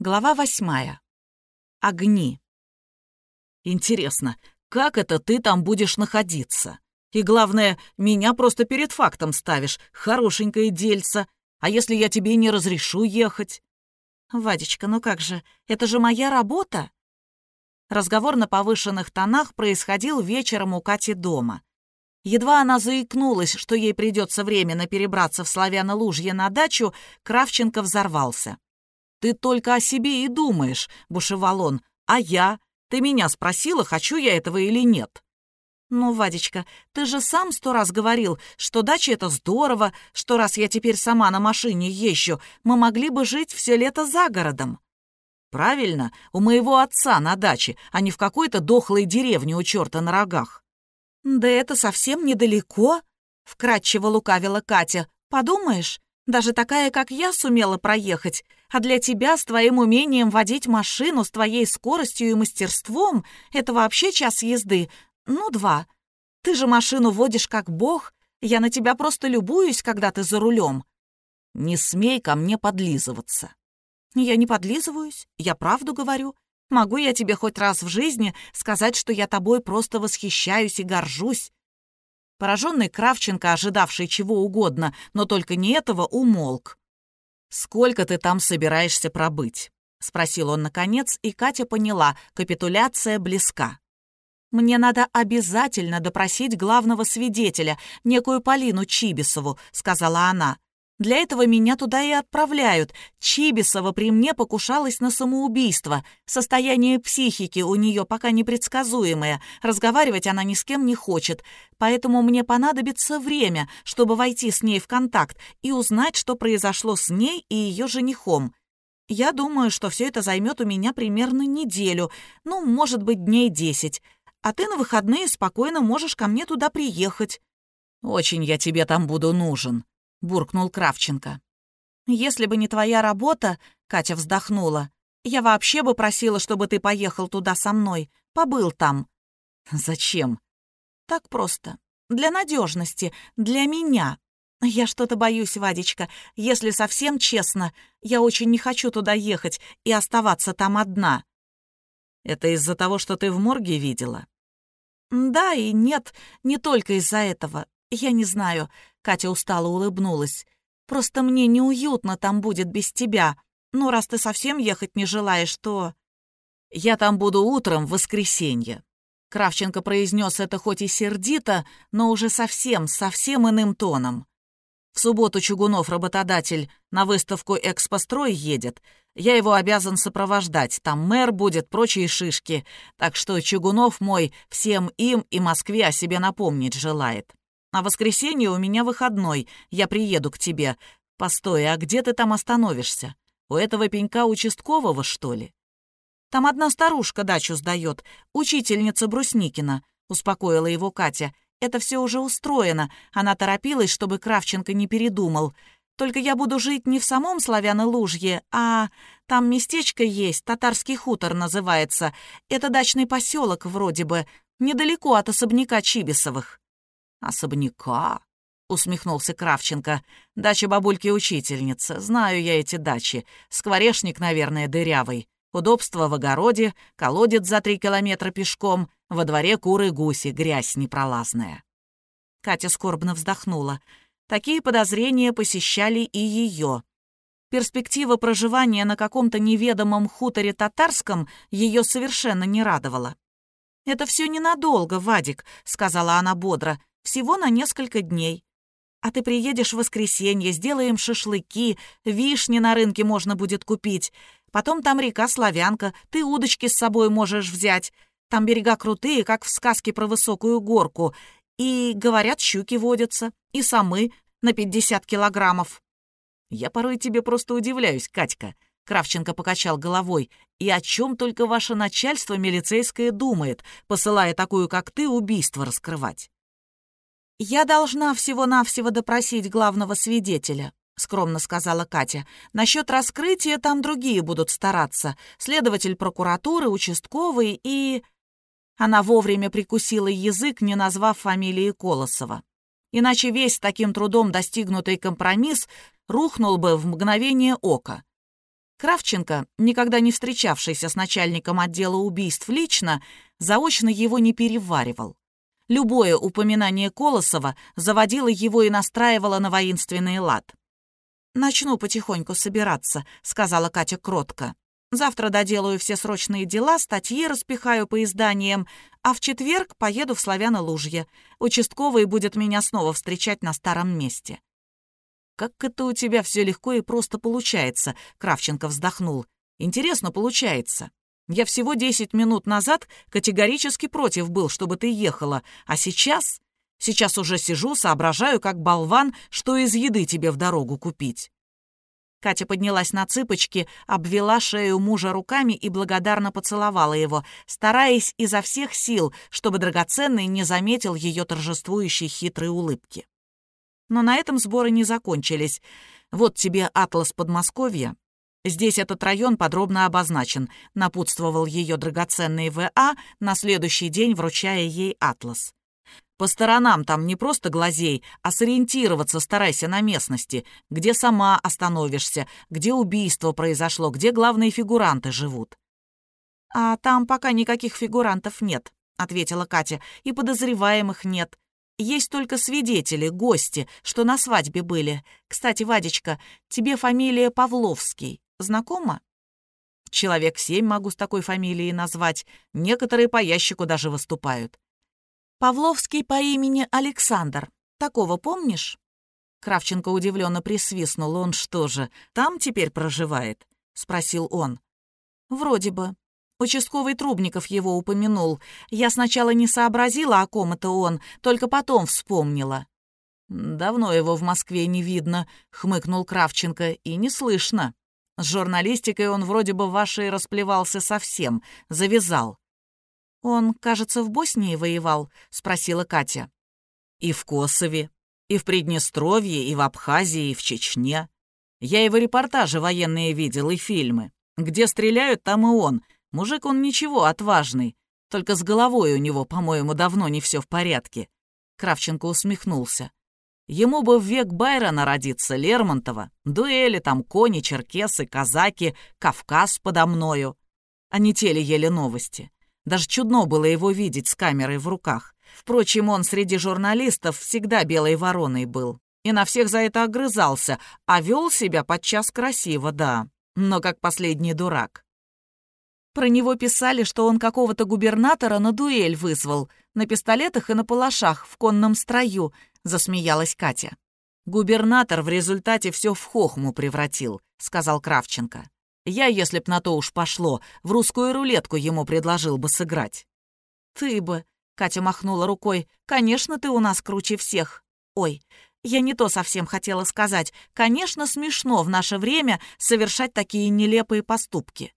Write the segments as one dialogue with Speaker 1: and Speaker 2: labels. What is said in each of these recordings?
Speaker 1: Глава восьмая. Огни. Интересно, как это ты там будешь находиться? И главное, меня просто перед фактом ставишь, хорошенькое дельце. А если я тебе не разрешу ехать?
Speaker 2: Вадечка, ну как же, это же моя работа. Разговор на повышенных тонах происходил вечером у Кати дома. Едва она заикнулась, что ей придется временно перебраться в Славяно-Лужье на дачу, Кравченко взорвался.
Speaker 1: «Ты только о себе и думаешь», — бушевал он. «А я? Ты меня спросила, хочу я этого или нет?»
Speaker 2: «Ну, Вадечка, ты же сам сто раз говорил, что дача — это здорово, что раз я теперь сама на машине езжу, мы могли бы жить все лето за городом».
Speaker 1: «Правильно, у моего отца на даче, а не в какой-то дохлой деревне у черта на рогах».
Speaker 2: «Да это совсем недалеко», — вкратчиво лукавила Катя. «Подумаешь, даже такая, как я, сумела проехать. А для тебя с твоим умением водить машину, с твоей скоростью и мастерством, это вообще час езды. Ну, два. Ты же машину водишь как бог. Я на тебя просто любуюсь, когда ты за рулем.
Speaker 1: Не смей ко мне подлизываться.
Speaker 2: Я не подлизываюсь, я правду говорю. Могу я тебе хоть раз в жизни сказать, что я тобой просто восхищаюсь и горжусь.
Speaker 1: Пораженный Кравченко, ожидавший чего угодно, но только не этого, умолк. «Сколько ты там собираешься пробыть?» — спросил он наконец, и Катя поняла, капитуляция близка.
Speaker 2: «Мне надо обязательно допросить главного свидетеля, некую Полину Чибисову», — сказала она. Для этого меня туда и отправляют. Чибисова при мне покушалась на самоубийство. Состояние психики у нее пока непредсказуемое. Разговаривать она ни с кем не хочет. Поэтому мне понадобится время, чтобы войти с ней в контакт и узнать, что произошло с ней и ее женихом. Я думаю, что все это займет у меня примерно неделю, ну, может быть, дней десять. А ты на выходные спокойно можешь ко мне туда приехать.
Speaker 1: Очень я тебе там буду нужен, — буркнул Кравченко.
Speaker 2: «Если бы не твоя работа», — Катя вздохнула, «я вообще бы просила, чтобы ты поехал туда со мной, побыл там».
Speaker 1: «Зачем?»
Speaker 2: «Так просто. Для надежности, для меня. Я что-то боюсь, Вадечка. Если совсем честно, я очень не хочу туда ехать и оставаться там одна».
Speaker 1: «Это из-за того, что ты в морге видела?»
Speaker 2: «Да и нет, не только из-за этого. Я не знаю. Катя устало улыбнулась. «Просто мне неуютно там будет без тебя. Ну, раз ты совсем ехать не желаешь, то...»
Speaker 1: «Я там буду утром в воскресенье». Кравченко произнес это хоть и сердито, но уже совсем, совсем иным тоном. В субботу Чугунов, работодатель, на выставку «Экспострой» едет. Я его обязан сопровождать. Там мэр будет, прочие шишки. Так что Чугунов мой всем им и Москве о себе напомнить желает. А воскресенье у меня выходной, я приеду к тебе. Постой, а где ты там остановишься? У этого пенька участкового, что ли?»
Speaker 2: «Там одна старушка дачу сдает, учительница Брусникина», — успокоила его Катя. «Это все уже устроено. Она торопилась, чтобы Кравченко не передумал. Только я буду жить не в самом Славяно-Лужье, а там местечко есть, Татарский хутор называется. Это дачный поселок вроде бы, недалеко от особняка Чибисовых».
Speaker 1: «Особняка?» — усмехнулся Кравченко. «Дача бабульки-учительницы. Знаю я эти дачи. Скворечник, наверное, дырявый. Удобство в огороде, колодец за три километра пешком, во дворе куры-гуси, грязь непролазная».
Speaker 2: Катя скорбно вздохнула. Такие подозрения посещали и ее. Перспектива проживания на каком-то неведомом хуторе татарском ее совершенно не радовала. «Это все ненадолго, Вадик», — сказала она бодро. Всего на несколько дней. А ты приедешь в воскресенье, сделаем шашлыки, вишни на рынке можно будет купить. Потом там река Славянка, ты удочки с собой можешь взять. Там берега крутые, как в сказке про высокую горку. И, говорят, щуки водятся, и самы на 50 килограммов.
Speaker 1: Я порой тебе просто удивляюсь, Катька. Кравченко покачал головой. «И о чем только ваше начальство милицейское думает, посылая такую, как ты, убийство раскрывать?»
Speaker 2: «Я должна всего-навсего допросить главного свидетеля», — скромно сказала Катя. «Насчет раскрытия там другие будут стараться. Следователь прокуратуры, участковый и...» Она вовремя прикусила язык, не назвав фамилии Колосова. Иначе весь таким трудом достигнутый компромисс рухнул бы в мгновение ока. Кравченко, никогда не встречавшийся с начальником отдела убийств лично, заочно его не переваривал. Любое упоминание Колосова заводило его и настраивало на воинственный лад. «Начну потихоньку собираться», — сказала Катя кротко. «Завтра доделаю все срочные дела, статьи распихаю по изданиям, а в четверг поеду в Славяно-Лужье. Участковый будет меня снова встречать на старом месте». «Как это у тебя все легко и просто получается?» — Кравченко вздохнул. «Интересно получается. Я всего десять минут назад категорически против был, чтобы ты ехала, а сейчас... Сейчас уже сижу, соображаю, как болван, что из еды тебе в дорогу купить». Катя поднялась на цыпочки, обвела шею мужа руками и благодарно поцеловала его, стараясь изо всех сил, чтобы драгоценный не заметил ее торжествующей хитрой улыбки. Но на этом сборы не закончились. Вот тебе атлас Подмосковья, Здесь этот район подробно обозначен», — напутствовал ее драгоценный В.А., на следующий день вручая ей атлас. «По сторонам там не просто глазей, а сориентироваться старайся на местности, где сама остановишься, где убийство произошло, где главные фигуранты живут». «А там пока никаких фигурантов нет», — ответила Катя, — «и подозреваемых нет. Есть только свидетели, гости, что на свадьбе были. Кстати, Вадечка, тебе фамилия Павловский. Знакомо? Человек семь могу с такой фамилией назвать. Некоторые по ящику даже выступают. Павловский по имени Александр. Такого помнишь? Кравченко удивленно присвистнул. Он что же, там теперь проживает? Спросил он. Вроде бы. Участковый Трубников его упомянул. Я сначала не сообразила, о ком это он, только потом вспомнила. «Давно его в Москве не видно», — хмыкнул Кравченко, — «и не слышно». С журналистикой он вроде бы вашей расплевался совсем, завязал. «Он, кажется, в Боснии воевал?» — спросила Катя. «И в Косове, и в Приднестровье, и в Абхазии, и в Чечне. Я его репортажи военные видел, и фильмы. Где стреляют, там и он. Мужик он ничего, отважный. Только с головой у него, по-моему, давно не все в порядке». Кравченко усмехнулся. Ему бы в век Байрона родиться, Лермонтова. Дуэли там, кони, черкесы, казаки, Кавказ подо мною. А не те ли ели новости. Даже чудно было его видеть с камерой в руках. Впрочем, он среди журналистов всегда белой вороной был. И на всех за это огрызался, а вел себя подчас красиво, да, но как последний дурак. Про него писали, что он какого-то губернатора на дуэль вызвал, на пистолетах и на палашах в конном строю, засмеялась Катя. «Губернатор в результате все в хохму превратил», — сказал Кравченко. «Я, если б на то уж пошло, в русскую рулетку ему предложил бы сыграть». «Ты бы», — Катя махнула рукой, — «конечно, ты у нас круче всех». «Ой, я не то совсем хотела сказать. Конечно, смешно в наше время совершать такие нелепые поступки».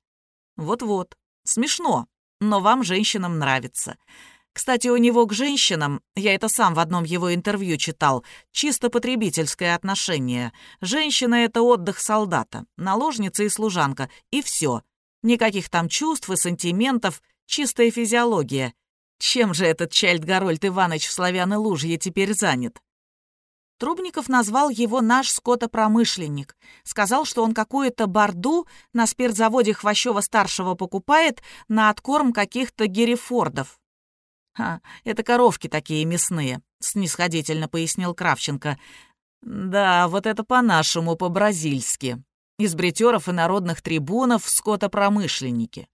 Speaker 2: «Вот-вот, смешно, но вам, женщинам, нравится. Кстати, у него к женщинам, я это сам в одном его интервью читал, чисто потребительское отношение. Женщина — это отдых солдата, наложница и служанка, и все. Никаких там чувств и сантиментов, чистая физиология. Чем же этот Чайльд-Гарольд Иванович в Славяно-Лужье теперь занят? Трубников назвал его наш скотопромышленник. Сказал, что он какую-то барду на спиртзаводе Хвощева-старшего покупает на откорм каких-то герефордов. «А, это коровки такие мясные», — снисходительно пояснил Кравченко. «Да, вот это по-нашему, по-бразильски. Из бретеров и народных трибунов скотопромышленники.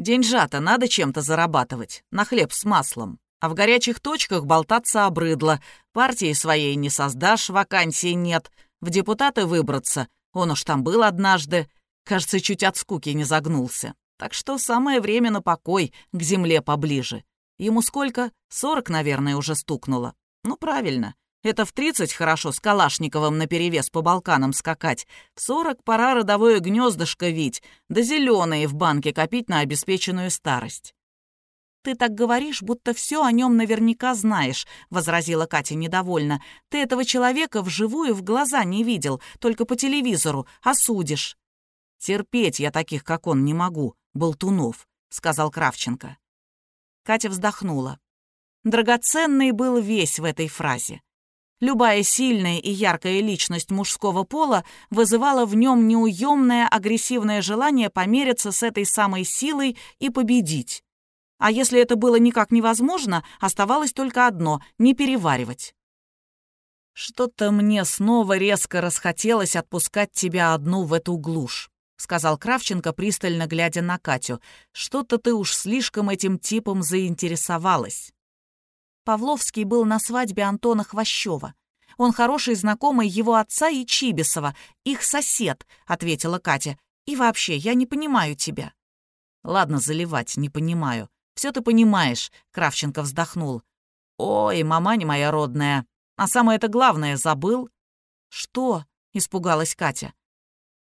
Speaker 2: Деньжата надо чем-то зарабатывать, на хлеб с маслом. А в горячих точках болтаться обрыдло. Партии своей не создашь, вакансий нет. В депутаты выбраться. Он уж там был однажды. Кажется, чуть от скуки не загнулся. Так что самое время на покой, к земле поближе. Ему сколько? Сорок, наверное, уже стукнуло. Ну, правильно. Это в тридцать хорошо с Калашниковым наперевес по Балканам скакать. В сорок пора родовое гнездышко вить, да зеленые в банке копить на обеспеченную старость. «Ты так говоришь, будто все о нем наверняка знаешь», — возразила Катя недовольно. «Ты этого человека вживую в глаза не видел, только по телевизору, осудишь». «Терпеть я таких, как он, не могу, болтунов», — сказал Кравченко. Катя вздохнула. Драгоценный был весь в этой фразе. Любая сильная и яркая личность мужского пола вызывала в нем неуемное агрессивное желание помериться с этой самой силой и победить. А если это было никак невозможно, оставалось только одно — не переваривать. «Что-то мне снова резко расхотелось отпускать тебя одну в эту глушь», — сказал Кравченко, пристально глядя на Катю. «Что-то ты уж слишком этим типом заинтересовалась». Павловский был на свадьбе Антона Хвощева. Он хороший знакомый его отца и Чибисова, их сосед», — ответила Катя. «И вообще, я не понимаю тебя». «Ладно, заливать, не понимаю. Все ты понимаешь», — Кравченко вздохнул. «Ой, мамань моя родная, а самое-то главное забыл». «Что?» — испугалась Катя.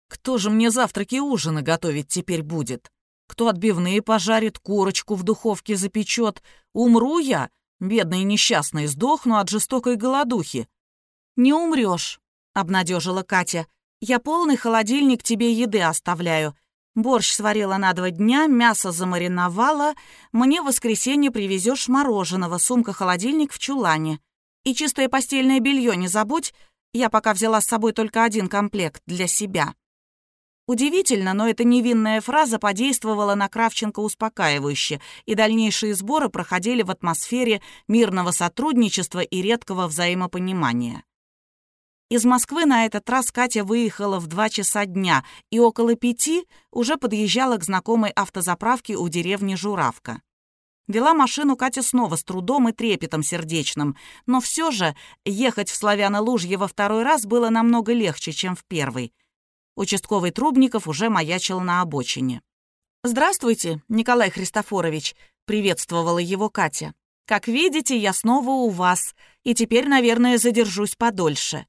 Speaker 2: «Кто же мне завтраки и ужины готовить теперь будет? Кто отбивные пожарит, курочку в духовке запечет? Умру я? Бедный и несчастный, сдохну от жестокой голодухи. «Не умрёшь», — обнадежила Катя. «Я полный холодильник тебе еды оставляю. Борщ сварила на два дня, мясо замариновала. Мне в воскресенье привезешь мороженого, сумка-холодильник в чулане. И чистое постельное белье не забудь. Я пока взяла с собой только один комплект для себя». Удивительно, но эта невинная фраза подействовала на Кравченко успокаивающе, и дальнейшие сборы проходили в атмосфере мирного сотрудничества и редкого взаимопонимания. Из Москвы на этот раз Катя выехала в два часа дня и около пяти уже подъезжала к знакомой автозаправке у деревни Журавка. Вела машину Катя снова с трудом и трепетом сердечным, но все же ехать в Славяно-Лужье во второй раз было намного легче, чем в первый — Участковый Трубников уже маячил на обочине. «Здравствуйте, Николай Христофорович», — приветствовала его Катя. «Как видите, я снова у вас, и теперь, наверное, задержусь подольше».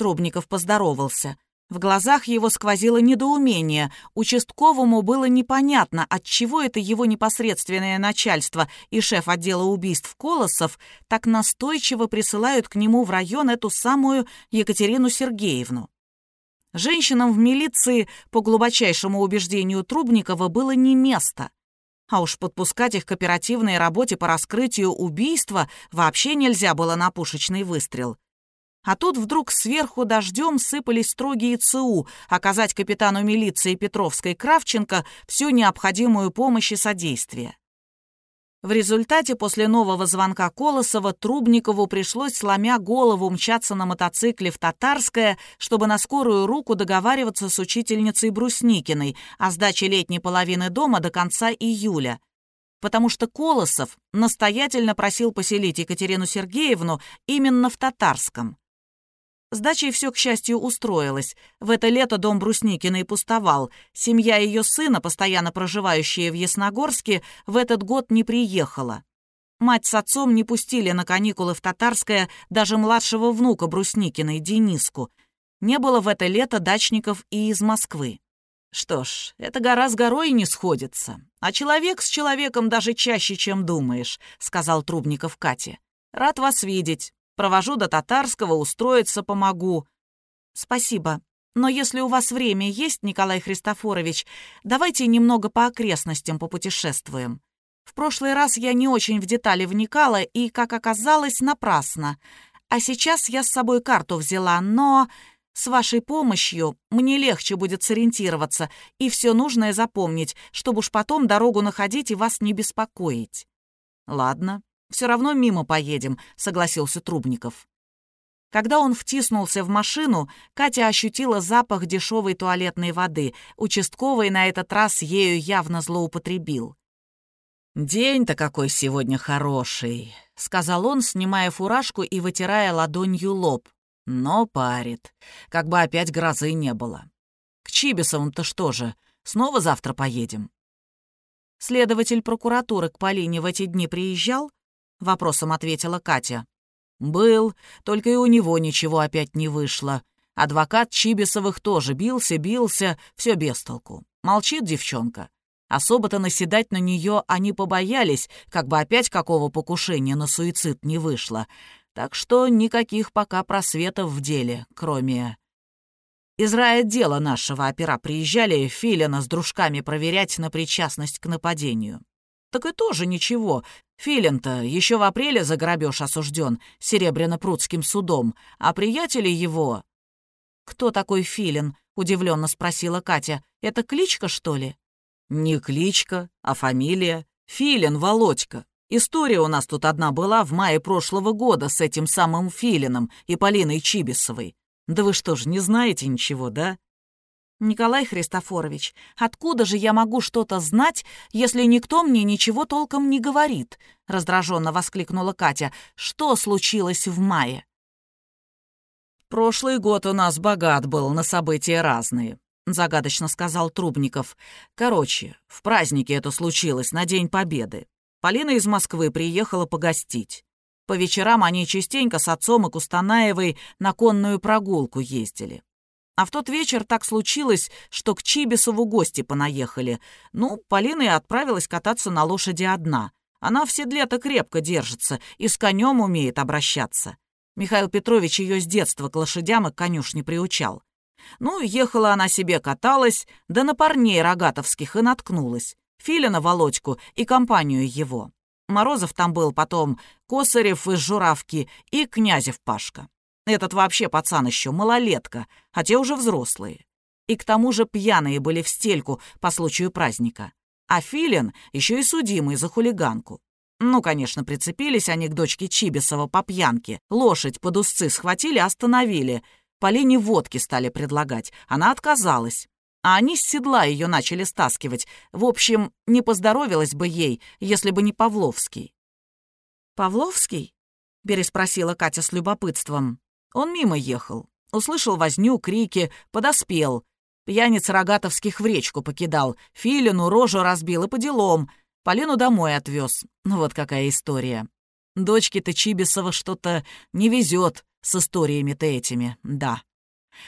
Speaker 2: Трубников поздоровался. В глазах его сквозило недоумение. Участковому было непонятно, отчего это его непосредственное начальство и шеф отдела убийств Колосов так настойчиво присылают к нему в район эту самую Екатерину Сергеевну. Женщинам в милиции, по глубочайшему убеждению Трубникова, было не место. А уж подпускать их к оперативной работе по раскрытию убийства вообще нельзя было на пушечный выстрел. А тут вдруг сверху дождем сыпались строгие ЦУ оказать капитану милиции Петровской Кравченко всю необходимую помощь и содействие. В результате после нового звонка Колосова Трубникову пришлось, сломя голову, мчаться на мотоцикле в Татарское, чтобы на скорую руку договариваться с учительницей Брусникиной о сдаче летней половины дома до конца июля. Потому что Колосов настоятельно просил поселить Екатерину Сергеевну именно в Татарском. С дачей все, к счастью, устроилось. В это лето дом Брусникиной пустовал. Семья ее сына, постоянно проживающая в Ясногорске, в этот год не приехала. Мать с отцом не пустили на каникулы в Татарское даже младшего внука Брусникиной, Дениску. Не было в это лето дачников и из Москвы. Что ж, эта гора с горой не сходится. А человек с человеком даже чаще, чем думаешь, сказал Трубников Кате. Рад вас видеть. Провожу до Татарского, устроиться помогу». «Спасибо. Но если у вас время есть, Николай Христофорович, давайте немного по окрестностям попутешествуем. В прошлый раз я не очень в детали вникала и, как оказалось, напрасно. А сейчас я с собой карту взяла, но с вашей помощью мне легче будет сориентироваться и все нужное запомнить, чтобы уж потом дорогу находить и вас не беспокоить». «Ладно, все равно мимо поедем», — согласился Трубников. Когда он втиснулся в машину, Катя ощутила запах дешевой туалетной воды. Участковый на этот раз ею явно злоупотребил. «День-то какой сегодня хороший», — сказал он, снимая фуражку и вытирая ладонью лоб. «Но парит. Как бы опять грозы не было. К Чибисовым-то что же, снова завтра поедем?» Следователь прокуратуры к Полине в эти дни приезжал, — вопросом ответила Катя. «Был, только и у него ничего опять не вышло. Адвокат Чибисовых тоже бился, бился, все без толку. Молчит девчонка. Особо-то наседать на нее они побоялись, как бы опять какого покушения на суицид не вышло. Так что никаких пока просветов в деле, кроме... Из райотдела нашего опера приезжали Филина с дружками проверять на причастность к нападению.
Speaker 1: Так и тоже ничего. Филин-то еще в апреле за грабеж осужден Серебряно-Прудским судом, а приятели его...
Speaker 2: «Кто такой Филин?» — удивленно спросила Катя. «Это кличка, что ли?»
Speaker 1: «Не кличка, а фамилия. Филин Володька. История у нас тут одна была в мае прошлого года с этим самым Филином и Полиной Чибисовой. Да вы что ж, не знаете ничего, да?»
Speaker 2: «Николай Христофорович, откуда же я могу что-то знать, если никто мне ничего толком не говорит?» — раздраженно воскликнула Катя. «Что случилось в мае?»
Speaker 1: «Прошлый год у нас богат был на события разные», — загадочно сказал Трубников. «Короче, в празднике это случилось, на День Победы. Полина из Москвы приехала погостить. По вечерам они частенько с отцом и Кустанаевой на конную прогулку ездили. А в тот вечер так случилось, что к Чибисову гости понаехали. Ну, Полина и отправилась кататься на лошади одна. Она в седле-то крепко держится и с конем умеет обращаться. Михаил Петрович ее с детства к лошадям и конюшне приучал. Ну, ехала она себе, каталась, да на парней рогатовских и наткнулась. Филина Володьку и компанию его. Морозов там был потом, Косарев из Журавки и Князев Пашка. Этот вообще пацан еще, малолетка, а те уже взрослые. И к тому же пьяные были в стельку по случаю праздника. А Филин еще и судимый за хулиганку. Ну, конечно, прицепились они к дочке Чибисова по пьянке. Лошадь под узцы схватили, остановили. Полине водки стали предлагать. Она отказалась. А они с седла ее начали стаскивать. В общем, не поздоровилась бы ей, если бы не Павловский.
Speaker 2: «Павловский?» — переспросила Катя с любопытством.
Speaker 1: Он мимо ехал. Услышал возню, крики, подоспел. Пьяниц рогатовских в речку покидал, филину рожу разбил и по делам. Полину домой отвез. Ну вот какая история. Дочке-то Чибисова что-то не везет с историями-то этими, да.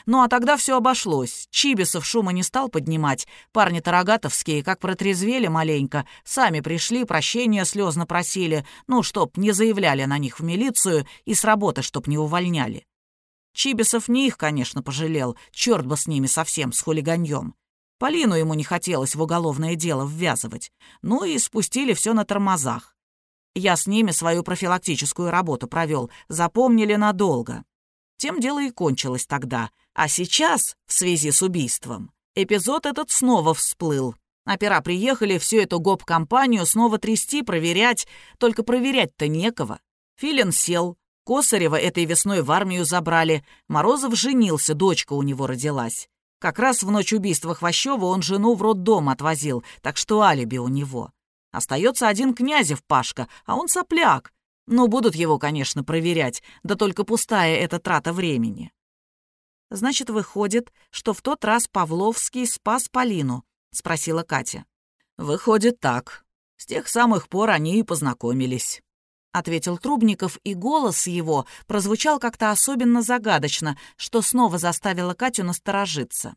Speaker 1: Ну а тогда все обошлось. Чибисов шума не стал поднимать. Парни-то рогатовские, как протрезвели маленько, сами пришли, прощения слезно просили, ну, чтоб не заявляли на них в милицию и с работы чтоб не увольняли. Чибисов не их, конечно, пожалел, черт бы с ними совсем, с хулиганьем. Полину ему не хотелось в уголовное дело ввязывать. Ну и спустили все на тормозах. Я с ними свою профилактическую работу провел, запомнили надолго. Тем дело и кончилось тогда. А сейчас, в связи с убийством, эпизод этот снова всплыл. Опера приехали всю эту гоп-компанию снова трясти, проверять. Только проверять-то некого. Филин сел, Косарева этой весной в армию забрали. Морозов женился, дочка у него родилась. Как раз в ночь убийства Хвощева он жену в роддом отвозил, так что алиби у него. Остается один Князев Пашка, а он сопляк. Ну, будут его, конечно, проверять, да только пустая эта трата времени.
Speaker 2: «Значит, выходит, что в тот раз Павловский спас Полину?» — спросила Катя.
Speaker 1: «Выходит так. С тех самых пор они и познакомились».
Speaker 2: — ответил Трубников, и голос его прозвучал как-то особенно загадочно, что снова заставило Катю насторожиться.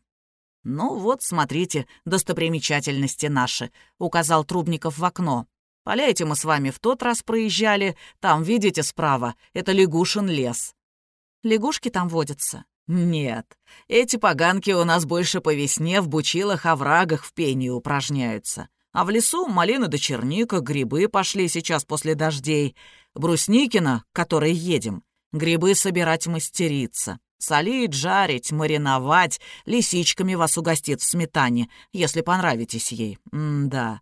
Speaker 1: «Ну вот, смотрите, достопримечательности наши», — указал Трубников в окно. «Поля эти мы с вами в тот раз проезжали. Там, видите, справа, это Лягушин лес».
Speaker 2: «Лягушки там водятся?»
Speaker 1: «Нет, эти поганки у нас больше по весне в бучилах, оврагах в пении упражняются. А в лесу малина да черника, грибы пошли сейчас после дождей. Брусникина, к которой едем, грибы собирать мастерица. Солить, жарить, мариновать, лисичками вас угостит в сметане, если понравитесь ей. М-да.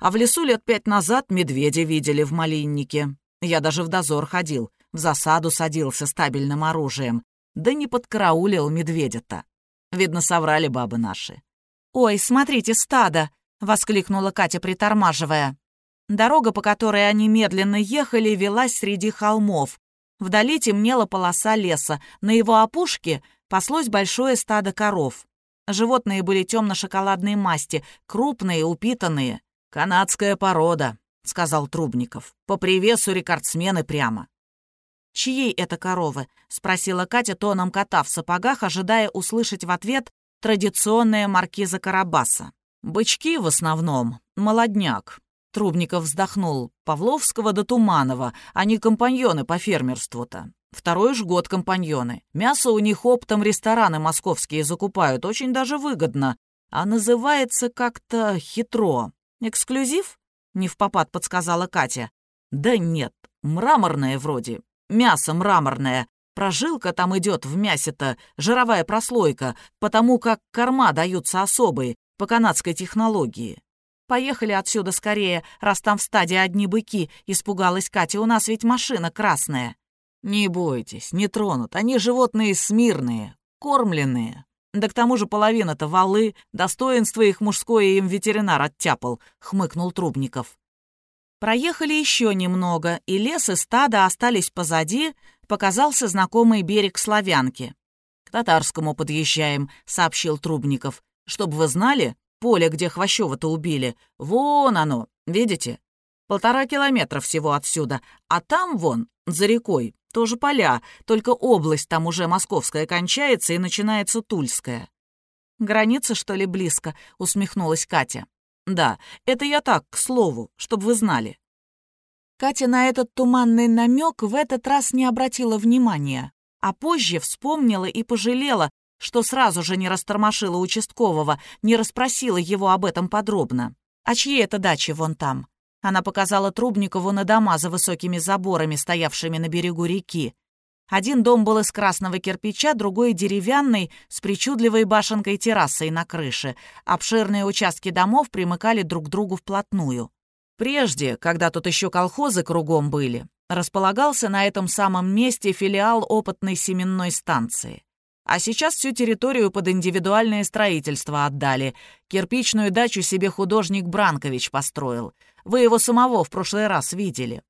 Speaker 1: А в лесу лет пять назад медведя видели в малиннике. Я даже в дозор ходил, в засаду садился стабильным оружием. Да не подкараулил медведя-то. Видно, соврали бабы наши.
Speaker 2: «Ой, смотрите, стадо!» Воскликнула Катя, притормаживая. Дорога, по которой они медленно ехали, велась среди холмов. Вдали темнела полоса леса, на его опушке паслось большое стадо коров. Животные были темно-шоколадной масти, крупные, упитанные.
Speaker 1: «Канадская порода», — сказал Трубников. «По привесу рекордсмены прямо».
Speaker 2: «Чьи это коровы?» — спросила Катя тоном кота в сапогах, ожидая услышать в ответ традиционная маркиза Карабаса.
Speaker 1: «Бычки в основном, молодняк». Трубников вздохнул. «Павловского до Туманова, они компаньоны по фермерству-то. Второй ж год компаньоны. Мясо у них оптом рестораны московские закупают, очень даже выгодно. А называется как-то хитро. Эксклюзив?
Speaker 2: — не в попад подсказала Катя. «Да нет, мраморное вроде. Мясо мраморное. Прожилка там идет в мясе-то, жировая прослойка, потому как корма даются особые, по канадской технологии. Поехали отсюда скорее, раз там в стаде одни быки, испугалась Катя, у нас ведь машина красная. Не бойтесь, не тронут, они животные смирные, кормленные. Да к тому же половина-то валы, достоинство их мужское им ветеринар оттяпал, хмыкнул Трубников. Проехали еще немного, и лес и стадо остались позади, показался знакомый берег Славянки. «К татарскому подъезжаем», — сообщил Трубников. «Чтоб вы знали, поле, где Хвощева-то убили, вон оно, видите? Полтора километра всего отсюда, а там вон, за рекой, тоже поля, только область там уже московская кончается и начинается Тульская». «Граница, что ли, близко?» — усмехнулась Катя. «Да, это я так, к слову, чтобы вы знали». Катя на этот туманный намек в этот раз не обратила внимания, а позже вспомнила и пожалела, что сразу же не растормошила участкового, не расспросила его об этом подробно. «А чьи это дачи вон там?» Она показала Трубникову на дома за высокими заборами, стоявшими на берегу реки. Один дом был из красного кирпича, другой — деревянный, с причудливой башенкой-террасой на крыше. Обширные участки домов примыкали друг к другу вплотную. Прежде, когда тут еще колхозы кругом были, располагался на этом самом месте филиал опытной семенной станции. А сейчас всю территорию под индивидуальное строительство отдали. Кирпичную дачу себе художник Бранкович построил. Вы его самого в прошлый раз видели.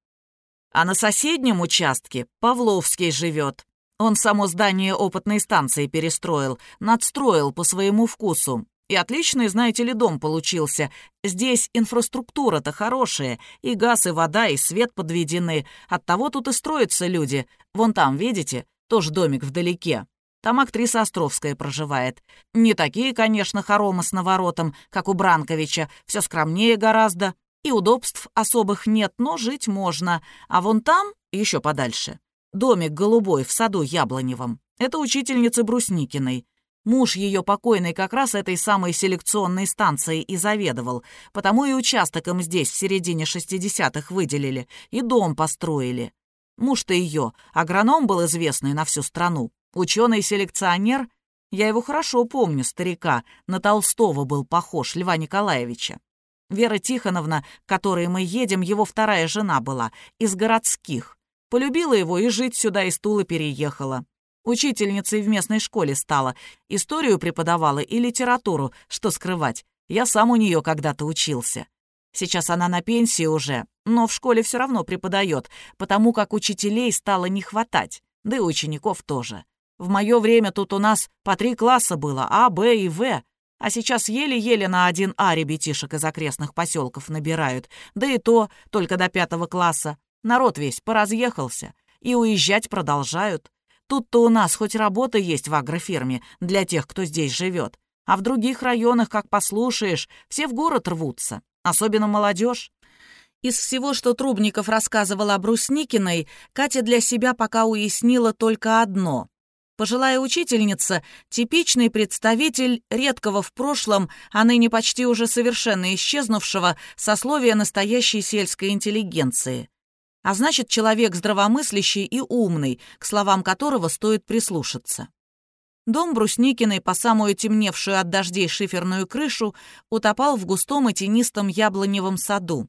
Speaker 2: А на соседнем участке Павловский живет. Он само здание опытной станции перестроил, надстроил по своему вкусу. И отличный, знаете ли, дом получился. Здесь инфраструктура-то хорошая, и газ, и вода, и свет подведены. Оттого тут и строятся люди. Вон там, видите, тоже домик вдалеке. Там актриса Островская проживает. Не такие, конечно, хоромы с наворотом, как у Бранковича, все скромнее гораздо. И удобств особых нет, но жить можно. А вон там, еще подальше, домик голубой в саду Яблоневом. Это учительница Брусникиной. Муж ее покойный как раз этой самой селекционной станцией и заведовал, потому и участок им здесь в середине 60-х выделили, и дом построили. Муж-то ее, агроном был известный на всю страну, ученый-селекционер. Я его хорошо помню, старика, на Толстого был похож, Льва Николаевича. Вера Тихоновна, к которой мы едем, его вторая жена была, из городских. Полюбила его и жить сюда из Тулы переехала. Учительницей в местной школе стала, историю преподавала и литературу, что скрывать. Я сам у нее когда-то учился. Сейчас она на пенсии уже, но в школе все равно преподает, потому как учителей стало не хватать, да и учеников тоже. В мое время тут у нас по три класса было, А, Б и В, а сейчас еле-еле на один А ребятишек из окрестных поселков набирают, да и то только до пятого класса. Народ весь поразъехался, и уезжать продолжают. Тут-то у нас хоть работа есть в агрофирме для тех, кто здесь живет. А в других районах, как послушаешь, все в город рвутся, особенно молодежь. Из всего, что Трубников рассказывал о Брусникиной, Катя для себя пока уяснила только одно. Пожилая учительница — типичный представитель редкого в прошлом, а ныне почти уже совершенно исчезнувшего сословия настоящей сельской интеллигенции а значит, человек здравомыслящий и умный, к словам которого стоит прислушаться. Дом Брусникиной по самую темневшую от дождей шиферную крышу утопал в густом и тенистом яблоневом саду.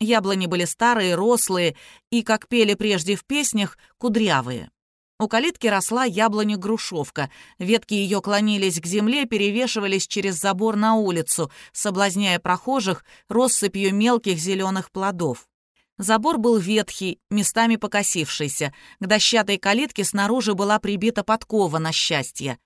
Speaker 2: Яблони были старые, рослые и, как пели прежде в песнях, кудрявые. У калитки росла яблоня-грушевка. Ветки ее клонились к земле, перевешивались через забор на улицу, соблазняя прохожих россыпью мелких зеленых плодов. Забор был ветхий, местами покосившийся. К дощатой калитке снаружи была прибита подкова на счастье.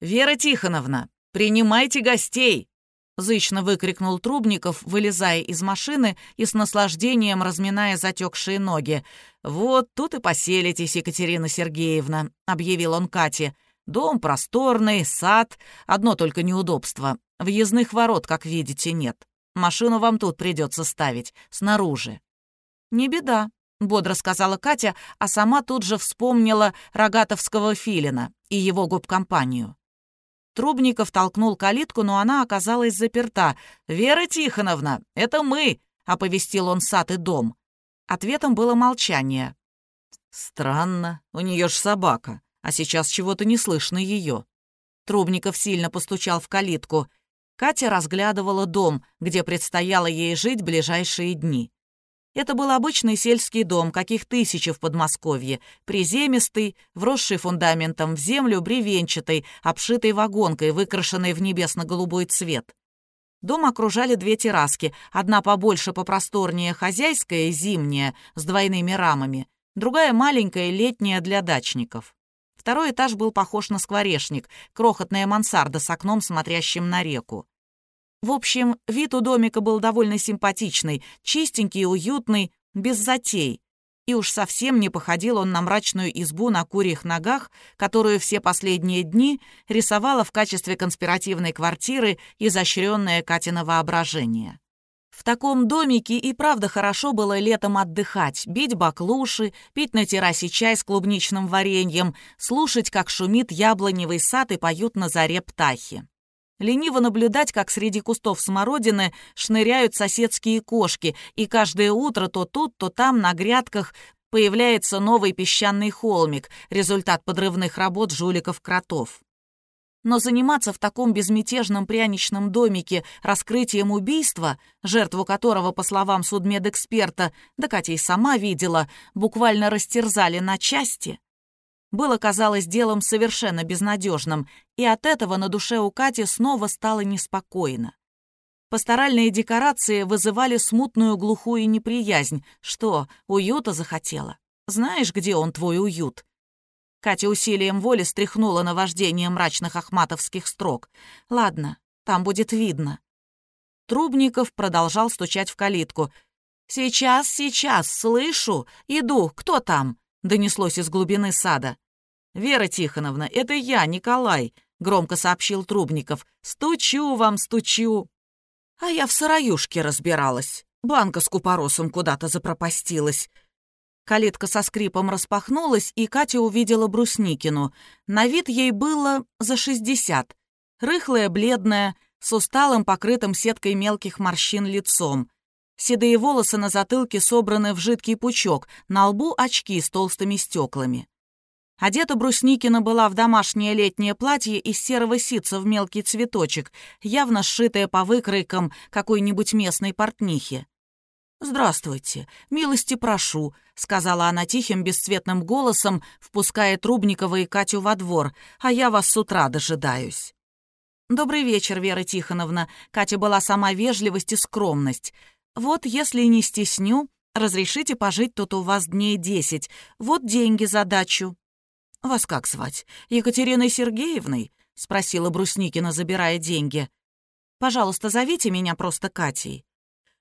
Speaker 2: «Вера Тихоновна, принимайте гостей!» Зычно выкрикнул Трубников, вылезая из машины и с наслаждением разминая затекшие ноги. «Вот тут и поселитесь, Екатерина Сергеевна», — объявил он Кате. «Дом просторный, сад, одно только неудобство. Въездных ворот, как видите, нет. Машину вам тут придется ставить, снаружи». «Не беда», — бодро сказала Катя, а сама тут же вспомнила рогатовского филина и его губкомпанию. Трубников толкнул калитку, но она оказалась заперта. «Вера Тихоновна, это мы!» — оповестил он сад и дом. Ответом было молчание.
Speaker 1: «Странно, у нее ж собака, а сейчас чего-то не слышно ее».
Speaker 2: Трубников сильно постучал в калитку. Катя разглядывала дом, где предстояло ей жить ближайшие дни. Это был обычный сельский дом, каких тысячи в Подмосковье, приземистый, вросший фундаментом в землю, бревенчатый, обшитый вагонкой, выкрашенной в небесно-голубой цвет. Дом окружали две терраски, одна побольше, попросторнее, хозяйская, зимняя, с двойными рамами, другая маленькая, летняя для дачников. Второй этаж был похож на скворечник, крохотная мансарда с окном, смотрящим на реку. В общем, вид у домика был довольно симпатичный, чистенький, уютный, без затей. И уж совсем не походил он на мрачную избу на курьих ногах, которую все последние дни рисовала в качестве конспиративной квартиры изощренное Катина воображение. В таком домике и правда хорошо было летом отдыхать, бить баклуши, пить на террасе чай с клубничным вареньем, слушать, как шумит яблоневый сад и поют на заре птахи лениво наблюдать, как среди кустов смородины шныряют соседские кошки, и каждое утро то тут, то там на грядках появляется новый песчаный холмик, результат подрывных работ жуликов-кротов. Но заниматься в таком безмятежном пряничном домике раскрытием убийства, жертву которого, по словам судмедэксперта, да Катя и сама видела, буквально растерзали на части, было, казалось, делом совершенно безнадежным, и от этого на душе у Кати снова стало неспокойно. Пасторальные декорации вызывали смутную глухую неприязнь. Что, уюта захотела? Знаешь, где он, твой уют? Катя усилием воли стряхнула на вождение мрачных ахматовских строк. «Ладно, там будет видно». Трубников продолжал стучать в калитку. «Сейчас, сейчас, слышу! Иду, кто там?» — донеслось из глубины сада. «Вера Тихоновна, это я, Николай», — громко сообщил Трубников. «Стучу вам, стучу». А я в сыроюшке разбиралась. Банка с купоросом куда-то запропастилась. Калитка со скрипом распахнулась, и Катя увидела Брусникину. На вид ей было за шестьдесят. Рыхлая, бледная, с усталым, покрытым сеткой мелких морщин лицом. Седые волосы на затылке собраны в жидкий пучок, на лбу очки с толстыми стеклами. Одета Брусникина была в домашнее летнее платье из серого ситца в мелкий цветочек, явно сшитое по выкройкам какой-нибудь местной портнихи. «Здравствуйте, милости прошу», — сказала она тихим бесцветным голосом, впуская Трубникова и Катю во двор, «а я вас с утра дожидаюсь». «Добрый вечер, Вера Тихоновна». Катя была сама вежливость и скромность. «Вот, если не стесню, разрешите пожить тут у вас дней десять. Вот деньги за дачу». «Вас как звать? Екатериной Сергеевной?» — спросила Брусникина, забирая деньги. «Пожалуйста, зовите меня просто Катей».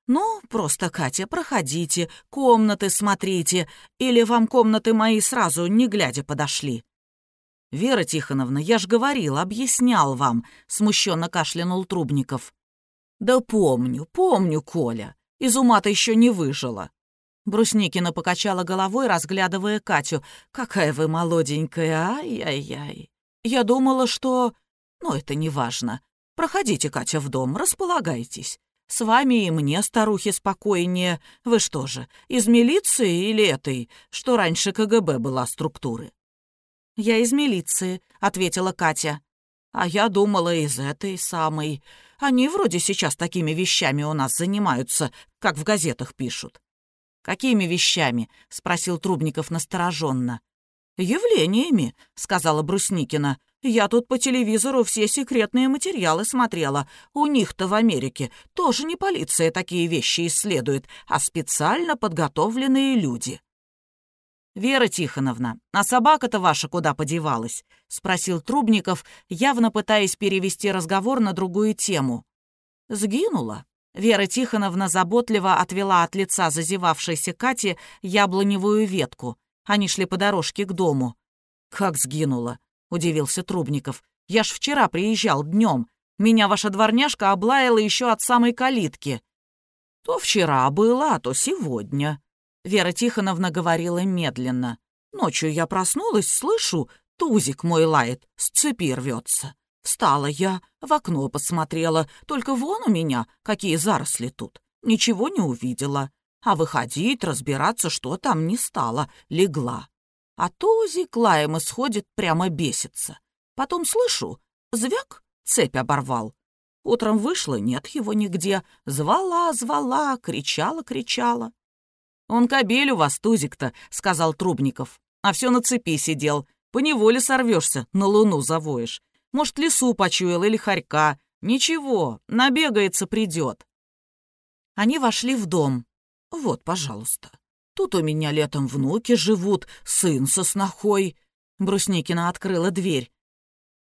Speaker 2: «Ну, просто, Катя, проходите, комнаты смотрите, или вам комнаты мои сразу, не глядя, подошли». «Вера Тихоновна, я ж говорил, объяснял вам», — смущенно кашлянул Трубников. «Да помню, помню, Коля. Из ума-то еще не выжила. Брусникина покачала головой, разглядывая Катю. «Какая вы молоденькая, ай-яй-яй. Я думала, что... Ну, это не важно. Проходите, Катя, в дом, располагайтесь. С вами и мне, старухи, спокойнее. Вы что же, из милиции или этой, что раньше КГБ была структуры?» «Я из милиции», — ответила Катя. «А я думала, из этой самой. Они вроде сейчас такими вещами у нас занимаются, как в газетах пишут. «Какими вещами?» — спросил Трубников настороженно. «Явлениями», — сказала Брусникина. «Я тут по телевизору все секретные материалы смотрела. У них-то в Америке тоже не полиция такие вещи исследует, а специально подготовленные люди». «Вера Тихоновна, а собака-то ваша куда подевалась?» — спросил Трубников, явно пытаясь перевести разговор на другую тему. «Сгинула», Вера Тихоновна заботливо отвела от лица зазевавшейся Кати яблоневую ветку. Они шли по дорожке к дому. «Как сгинула?» — удивился Трубников. «Я ж вчера приезжал днем. Меня ваша дворняжка облаяла еще от самой калитки». «То вчера было, а то сегодня», — Вера Тихоновна говорила медленно. «Ночью я проснулась, слышу, тузик мой лает, с цепи рвется. Встала я, в окно посмотрела, только вон у меня какие заросли тут. ничего не увидела. А выходить, разбираться, что там, не стала, легла. А Тузи клаем исходит, прямо бесится. Потом слышу, звяк, цепь оборвал. Утром вышла, нет его нигде. Звала, звала, кричала, кричала. «Он кобель у вас, Тузик-то», — сказал Трубников. «А все на цепи сидел. Поневоле сорвешься, на луну завоешь. Может, лесу почуял или хорька. Ничего, набегается, придет». Они вошли в дом. «Вот, пожалуйста. Тут у меня летом внуки живут, сын со снохой». Брусникина открыла дверь.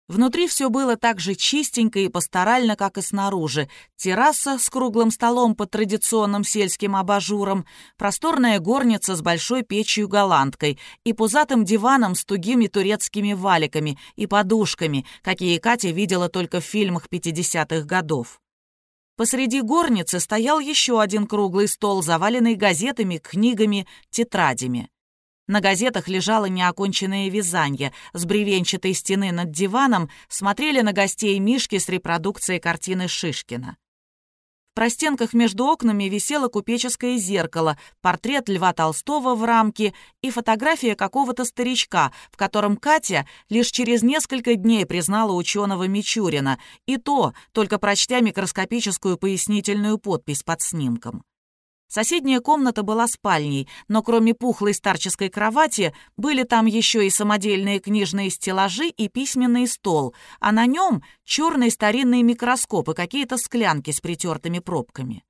Speaker 2: Внутри все было так же чистенько и пасторально, как и снаружи. Терраса с круглым столом под традиционным сельским абажуром, просторная горница с большой печью-голландкой и пузатым диваном с тугими турецкими валиками и подушками, какие Катя видела только в фильмах 50-х годов. Посреди горницы стоял еще один круглый стол, заваленный газетами, книгами, тетрадями. На газетах лежало неоконченное вязание. С бревенчатой стены над диваном смотрели на гостей Мишки с репродукцией картины Шишкина. В простенках между окнами висело купеческое зеркало, портрет Льва Толстого в рамке и фотография какого-то старичка, в котором Катя лишь через несколько дней признала ученого Мичурина, и то, только прочтя микроскопическую пояснительную подпись под снимком. Соседняя комната была спальней, но кроме пухлой старческой кровати были там еще и самодельные книжные стеллажи и письменный стол, а на нем черный старинный микроскоп и какие-то склянки с притертыми пробками.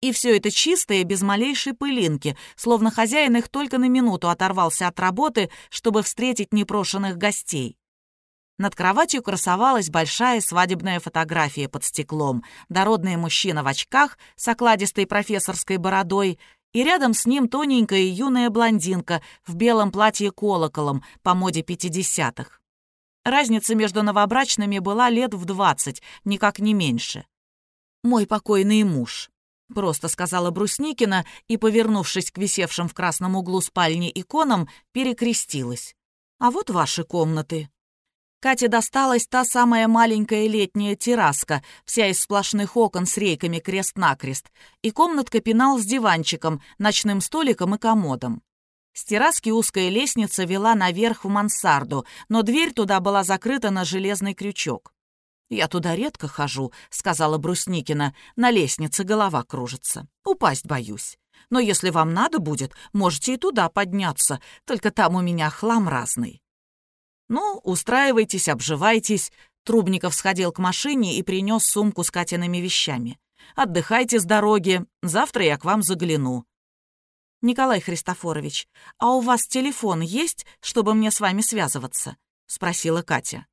Speaker 2: И все это чистое, без малейшей пылинки, словно хозяин их только на минуту оторвался от работы, чтобы встретить непрошенных гостей. Над кроватью красовалась большая свадебная фотография под стеклом. Дородный мужчина в очках с окладистой профессорской бородой, и рядом с ним тоненькая юная блондинка в белом платье колоколом по моде пятидесятых. Разница между новобрачными была лет в двадцать, никак не меньше. «Мой покойный муж», — просто сказала Брусникина и, повернувшись к висевшим в красном углу спальни иконам, перекрестилась. «А вот ваши комнаты». Кате досталась та самая маленькая летняя терраска, вся из сплошных окон с рейками крест-накрест, и комнатка-пенал с диванчиком, ночным столиком и комодом. С терраски узкая лестница вела наверх в мансарду, но дверь туда была закрыта на железный крючок. «Я туда редко хожу», — сказала Брусникина. «На лестнице голова кружится. Упасть боюсь. Но если вам надо будет, можете и туда подняться, только там у меня хлам разный». «Ну, устраивайтесь, обживайтесь». Трубников сходил к машине и принес сумку с Катиными вещами. «Отдыхайте с дороги. Завтра я к вам загляну». «Николай Христофорович, а у вас телефон есть, чтобы мне с вами связываться?» — спросила Катя.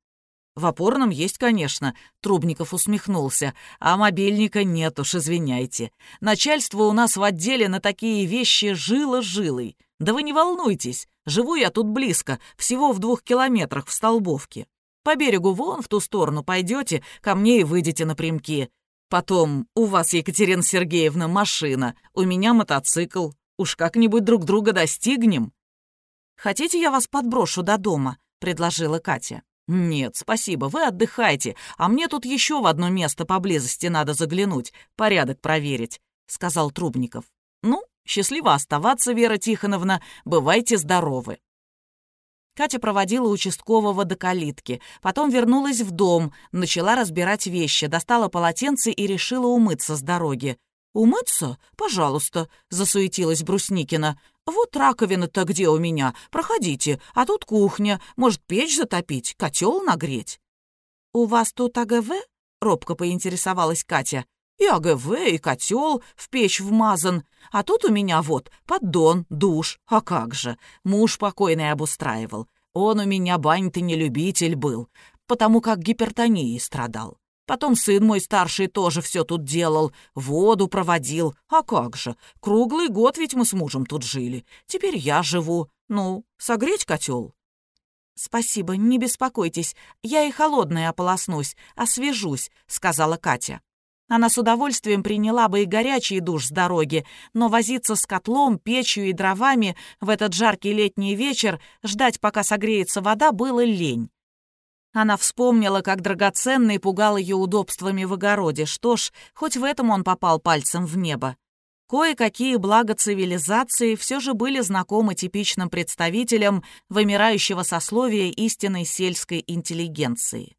Speaker 2: «В опорном есть, конечно», — Трубников усмехнулся. «А мобильника нет уж, извиняйте. Начальство у нас в отделе на такие вещи жило-жилой. Да вы не волнуйтесь, живу я тут близко, всего в двух километрах в Столбовке. По берегу вон в ту сторону пойдете, ко мне и выйдете напрямки. Потом, у вас, Екатерина Сергеевна, машина, у меня мотоцикл. Уж как-нибудь друг друга достигнем». «Хотите, я вас подброшу до дома?» — предложила Катя. «Нет, спасибо, вы отдыхайте, а мне тут еще в одно место поблизости надо заглянуть, порядок проверить», — сказал Трубников. «Ну, счастливо оставаться, Вера Тихоновна, бывайте здоровы». Катя проводила участкового до калитки, потом вернулась в дом, начала разбирать вещи, достала полотенце и решила умыться с дороги. «Умыться? Пожалуйста», — засуетилась Брусникина. «Вот раковина-то где у меня? Проходите, а тут кухня. Может, печь затопить, котел нагреть?» «У вас тут АГВ?» — робко поинтересовалась Катя. «И АГВ, и котел в печь вмазан. А тут у меня вот поддон, душ. А как же? Муж покойный обустраивал. Он у меня бань-то не любитель был, потому как гипертонией страдал. Потом сын мой старший тоже все тут делал, воду проводил. А как же, круглый год ведь мы с мужем тут жили. Теперь я живу. Ну, согреть котел. «Спасибо, не беспокойтесь. Я и холодное ополоснусь, освежусь», — сказала Катя. Она с удовольствием приняла бы и горячий душ с дороги, но возиться с котлом, печью и дровами в этот жаркий летний вечер, ждать, пока согреется вода, было лень. Она вспомнила, как драгоценный пугал ее удобствами в огороде. Что ж, хоть в этом он попал пальцем в небо. Кое-какие блага цивилизации все же были знакомы типичным представителям вымирающего сословия истинной сельской интеллигенции.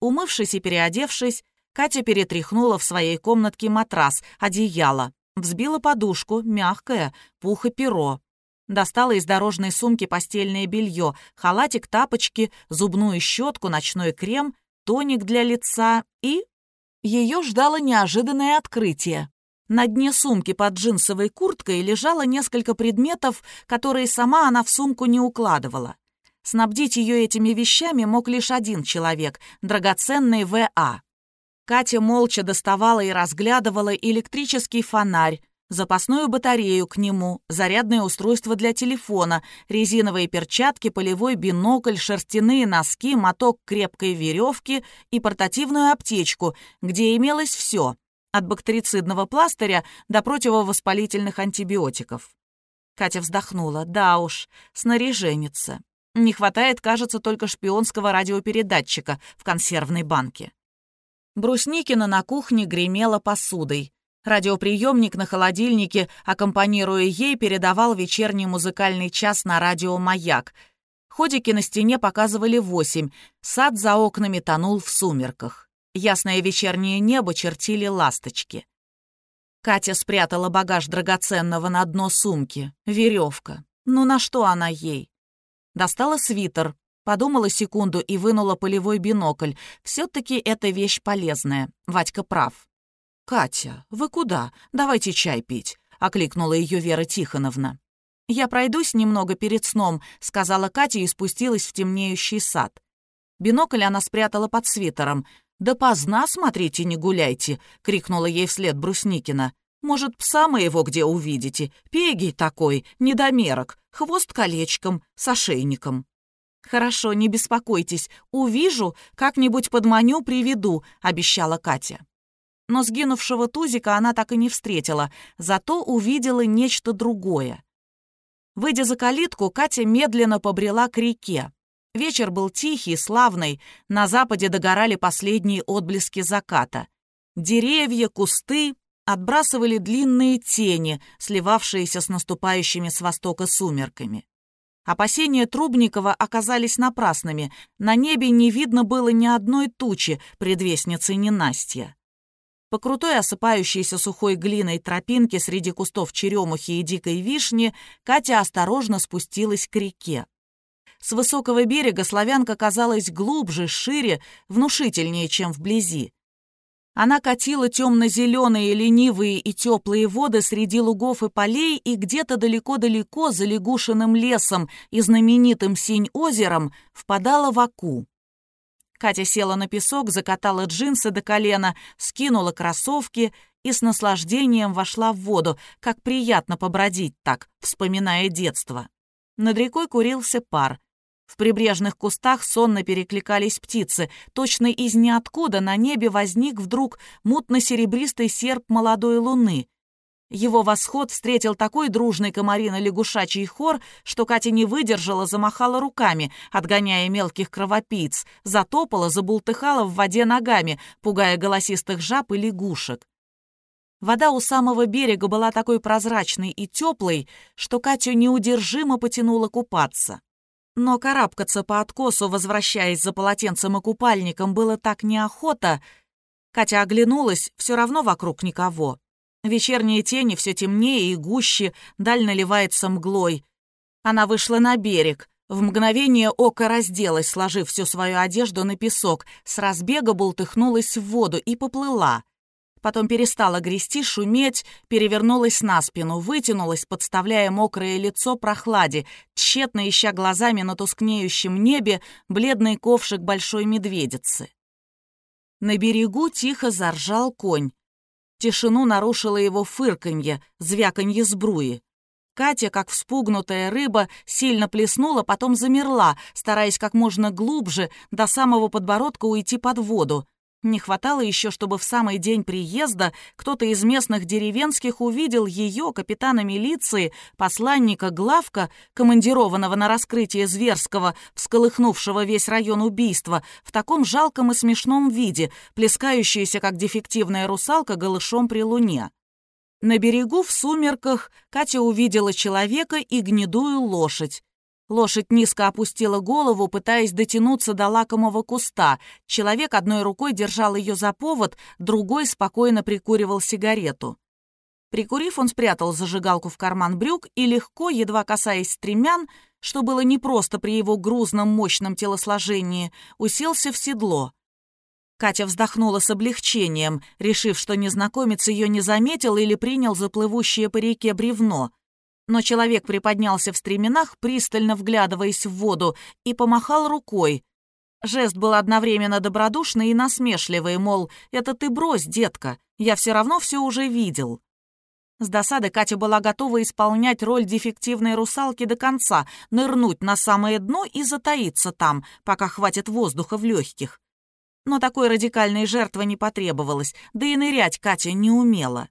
Speaker 2: Умывшись и переодевшись, Катя перетряхнула в своей комнатке матрас, одеяло, взбила подушку, мягкое, пух и перо. Достала из дорожной сумки постельное белье, халатик, тапочки, зубную щетку, ночной крем, тоник для лица и... Ее ждало неожиданное открытие. На дне сумки под джинсовой курткой лежало несколько предметов, которые сама она в сумку не укладывала. Снабдить ее этими вещами мог лишь один человек — драгоценный В.А. Катя молча доставала и разглядывала электрический фонарь, запасную батарею к нему, зарядное устройство для телефона, резиновые перчатки, полевой бинокль, шерстяные носки, моток крепкой веревки и портативную аптечку, где имелось все — от бактерицидного пластыря до противовоспалительных антибиотиков. Катя вздохнула. Да уж, снаряженница. Не хватает, кажется, только шпионского радиопередатчика в консервной банке. Брусникина на кухне гремела посудой. Радиоприемник на холодильнике, аккомпанируя ей, передавал вечерний музыкальный час на радио «Маяк». Ходики на стене показывали восемь, сад за окнами тонул в сумерках. Ясное вечернее небо чертили ласточки. Катя спрятала багаж драгоценного на дно сумки. Веревка. Ну на что она ей? Достала свитер, подумала секунду и вынула полевой бинокль. Все-таки эта вещь полезная. Вадька прав. «Катя, вы куда? Давайте чай пить», — окликнула ее Вера Тихоновна. «Я пройдусь немного перед сном», — сказала Катя и спустилась в темнеющий сад. Бинокль она спрятала под свитером. «Да поздна, смотрите, не гуляйте!» — крикнула ей вслед Брусникина. «Может, пса моего где увидите? Пегий такой, недомерок, хвост колечком, с ошейником». «Хорошо, не беспокойтесь. Увижу, как-нибудь подманю, приведу», — обещала Катя. Но сгинувшего Тузика она так и не встретила, зато увидела нечто другое. Выйдя за калитку, Катя медленно побрела к реке. Вечер был тихий, славный, на западе догорали последние отблески заката. Деревья, кусты отбрасывали длинные тени, сливавшиеся с наступающими с востока сумерками. Опасения Трубникова оказались напрасными. На небе не видно было ни одной тучи, предвестницы ненастья. По крутой осыпающейся сухой глиной тропинке среди кустов черемухи и дикой вишни Катя осторожно спустилась к реке. С высокого берега славянка казалась глубже, шире, внушительнее, чем вблизи. Она катила темно-зеленые, ленивые и теплые воды среди лугов и полей, и где-то далеко-далеко за лягушиным лесом и знаменитым Синь-озером впадала в Аку. Катя села на песок, закатала джинсы до колена, скинула кроссовки и с наслаждением вошла в воду, как приятно побродить так, вспоминая детство. Над рекой курился пар. В прибрежных кустах сонно перекликались птицы. Точно из ниоткуда на небе возник вдруг мутно-серебристый серп молодой луны. Его восход встретил такой дружный комарино-лягушачий хор, что Катя не выдержала, замахала руками, отгоняя мелких кровопийц, затопала, забултыхала в воде ногами, пугая голосистых жаб и лягушек. Вода у самого берега была такой прозрачной и теплой, что Катю неудержимо потянула купаться. Но карабкаться по откосу, возвращаясь за полотенцем и купальником, было так неохота. Катя оглянулась, все равно вокруг никого. Вечерние тени все темнее и гуще, даль наливается мглой. Она вышла на берег. В мгновение ока разделась, сложив всю свою одежду на песок, с разбега бултыхнулась в воду и поплыла. Потом перестала грести, шуметь, перевернулась на спину, вытянулась, подставляя мокрое лицо прохладе, тщетно ища глазами на тускнеющем небе бледный ковшик большой медведицы. На берегу тихо заржал конь. Тишину нарушило его фырканье, звяканье сбруи. Катя, как вспугнутая рыба, сильно плеснула, потом замерла, стараясь как можно глубже до самого подбородка уйти под воду. Не хватало еще, чтобы в самый день приезда кто-то из местных деревенских увидел ее, капитана милиции, посланника Главка, командированного на раскрытие зверского, всколыхнувшего весь район убийства, в таком жалком и смешном виде, плескающаяся, как дефективная русалка, голышом при луне. На берегу в сумерках Катя увидела человека и гнедую лошадь. Лошадь низко опустила голову, пытаясь дотянуться до лакомого куста. Человек одной рукой держал ее за повод, другой спокойно прикуривал сигарету. Прикурив, он спрятал зажигалку в карман брюк и легко, едва касаясь стремян, что было непросто при его грузном мощном телосложении, уселся в седло. Катя вздохнула с облегчением, решив, что незнакомец ее не заметил или принял за плывущее по реке бревно но человек приподнялся в стременах, пристально вглядываясь в воду, и помахал рукой. Жест был одновременно добродушный и насмешливый, мол, «Это ты брось, детка, я все равно все уже видел». С досады Катя была готова исполнять роль дефективной русалки до конца, нырнуть на самое дно и затаиться там, пока хватит воздуха в легких. Но такой радикальной жертвы не потребовалось, да и нырять Катя не умела.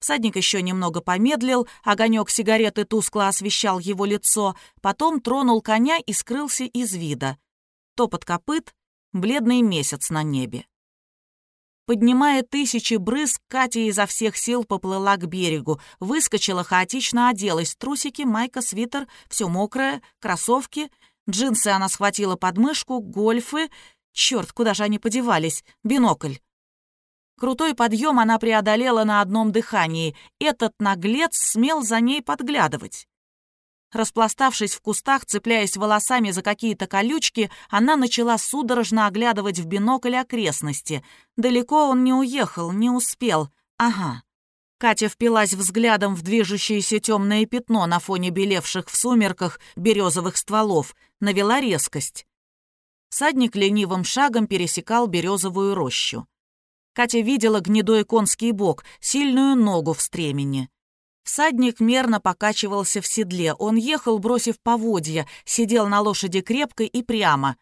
Speaker 2: Всадник еще немного помедлил, огонек сигареты тускло освещал его лицо, потом тронул коня и скрылся из вида. Топот копыт, бледный месяц на небе. Поднимая тысячи брызг, Катя изо всех сил поплыла к берегу, выскочила, хаотично оделась, трусики, майка, свитер, все мокрое, кроссовки, джинсы она схватила под мышку, гольфы, черт, куда же они подевались, бинокль. Крутой подъем она преодолела на одном дыхании. Этот наглец смел за ней подглядывать. Распластавшись в кустах, цепляясь волосами за какие-то колючки, она начала судорожно оглядывать в бинокль окрестности. Далеко он не уехал, не успел. Ага. Катя впилась взглядом в движущееся темное пятно на фоне белевших в сумерках березовых стволов, навела резкость. Садник ленивым шагом пересекал березовую рощу. Катя видела гнедой конский бок, сильную ногу в стремени. Всадник мерно покачивался в седле. Он ехал, бросив поводья, сидел на лошади крепко и прямо.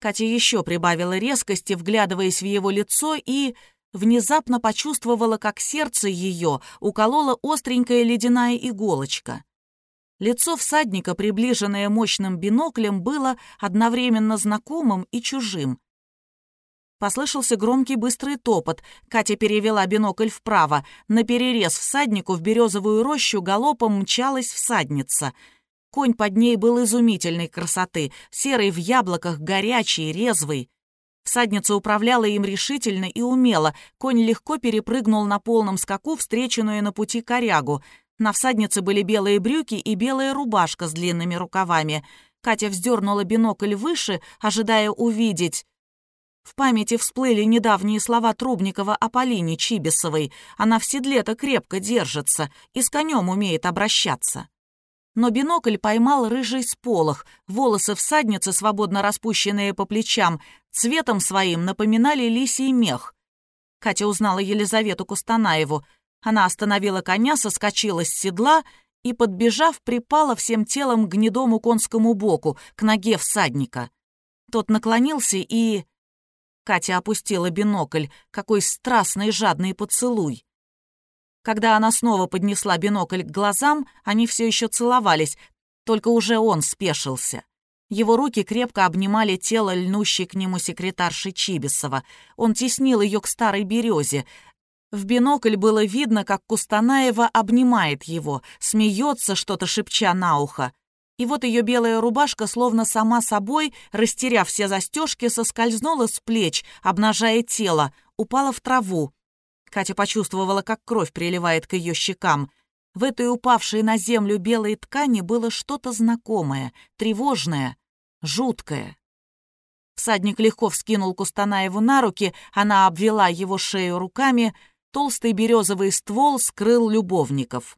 Speaker 2: Катя еще прибавила резкости, вглядываясь в его лицо, и внезапно почувствовала, как сердце ее уколола остренькая ледяная иголочка. Лицо всадника, приближенное мощным биноклем, было одновременно знакомым и чужим. Послышался громкий быстрый топот. Катя перевела бинокль вправо. На перерез всаднику в березовую рощу галопом мчалась всадница. Конь под ней был изумительной красоты, серый в яблоках, горячий, резвый. Всадница управляла им решительно и умело. Конь легко перепрыгнул на полном скаку встреченную на пути корягу. На всаднице были белые брюки и белая рубашка с длинными рукавами. Катя вздернула бинокль выше, ожидая увидеть в памяти всплыли недавние слова Трубникова о Полине Чибисовой. Она в седле-то крепко держится и с конем умеет обращаться. Но бинокль поймал рыжий сполох, волосы всадницы, свободно распущенные по плечам, цветом своим напоминали лисий мех. Катя узнала Елизавету Кустанаеву. Она остановила коня, соскочила с седла и, подбежав, припала всем телом к гнедому конскому боку, к ноге всадника. Тот наклонился и... Катя опустила бинокль. Какой страстный жадный поцелуй. Когда она снова поднесла бинокль к глазам, они все еще целовались, только уже он спешился. Его руки крепко обнимали тело льнущей к нему секретарши Чибисова. Он теснил ее к старой березе. В бинокль было видно, как Кустанаева обнимает его, смеется, что-то шепча на ухо и вот ее белая рубашка, словно сама собой, растеряв все застежки, соскользнула с плеч, обнажая тело, упала в траву. Катя почувствовала, как кровь приливает к ее щекам. В этой упавшей на землю белой ткани было что-то знакомое, тревожное, жуткое. Всадник легко вскинул Кустанаеву на руки, она обвела его шею руками, толстый березовый ствол скрыл любовников.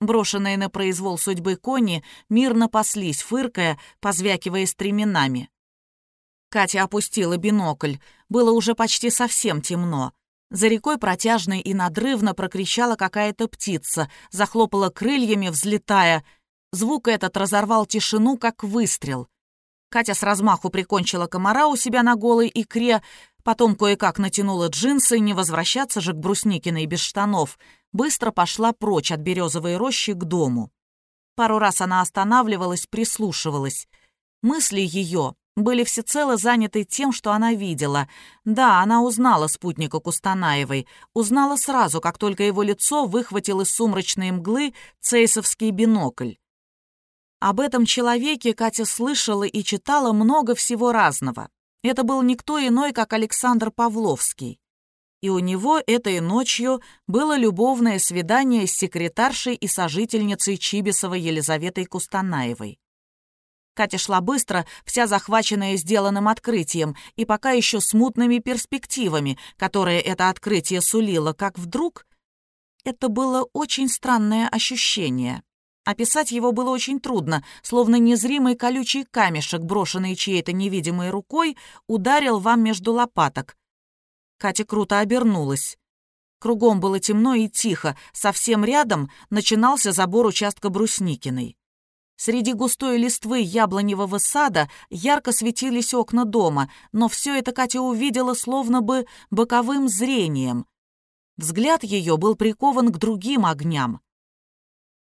Speaker 2: Брошенные на произвол судьбы кони мирно паслись, фыркая, позвякивая стременами. Катя опустила бинокль. Было уже почти совсем темно. За рекой протяжно и надрывно прокричала какая-то птица, захлопала крыльями, взлетая. Звук этот разорвал тишину, как выстрел. Катя с размаху прикончила комара у себя на голой икре, потом кое-как натянула джинсы, не возвращаться же к Брусникиной без штанов — быстро пошла прочь от березовой рощи к дому. Пару раз она останавливалась, прислушивалась. Мысли ее были всецело заняты тем, что она видела. Да, она узнала спутника Кустанаевой. Узнала сразу, как только его лицо выхватил из сумрачной мглы цейсовский бинокль. Об этом человеке Катя слышала и читала много всего разного. Это был никто иной, как Александр Павловский. И у него этой ночью было любовное свидание с секретаршей и сожительницей Чибисова Елизаветой Кустанаевой. Катя шла быстро, вся захваченная сделанным открытием и пока еще смутными перспективами, которые это открытие сулило, как вдруг... Это было очень странное ощущение. Описать его было очень трудно, словно незримый колючий камешек, брошенный чьей-то невидимой рукой, ударил вам между лопаток. Катя круто обернулась. Кругом было темно и тихо, совсем рядом начинался забор участка Брусникиной. Среди густой листвы яблоневого сада ярко светились окна дома, но все это Катя увидела словно бы боковым зрением. Взгляд ее был прикован к другим огням.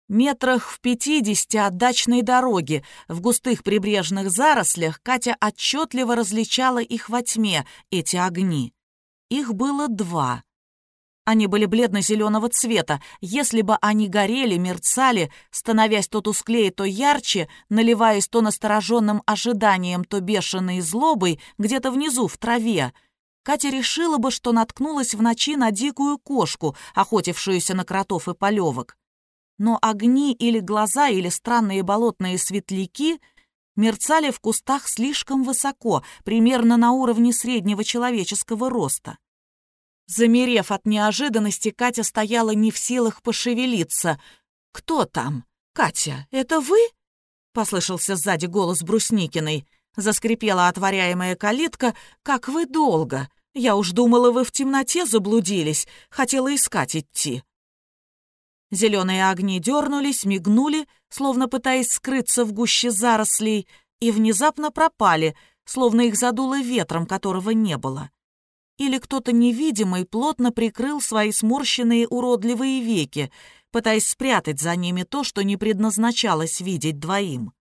Speaker 2: Метрах в пятидесяти от дачной дороги, в густых прибрежных зарослях, Катя отчетливо различала их во тьме, эти огни. Их было два. Они были бледно-зеленого цвета. Если бы они горели, мерцали, становясь то тусклее, то ярче, наливаясь то настороженным ожиданием, то бешеной злобой, где-то внизу, в траве, Катя решила бы, что наткнулась в ночи на дикую кошку, охотившуюся на кротов и полевок. Но огни или глаза, или странные болотные светляки мерцали в кустах слишком высоко, примерно на уровне среднего человеческого роста. Замерев от неожиданности, Катя стояла не в силах пошевелиться. «Кто там? Катя, это вы?» — послышался сзади голос Брусникиной. Заскрипела отворяемая калитка. «Как вы долго! Я уж думала, вы в темноте заблудились. Хотела искать идти». Зеленые огни дернулись, мигнули, словно пытаясь скрыться в гуще зарослей, и внезапно пропали, словно их задуло ветром, которого не было или кто-то невидимый плотно прикрыл свои сморщенные уродливые веки, пытаясь спрятать за ними то, что не предназначалось видеть двоим.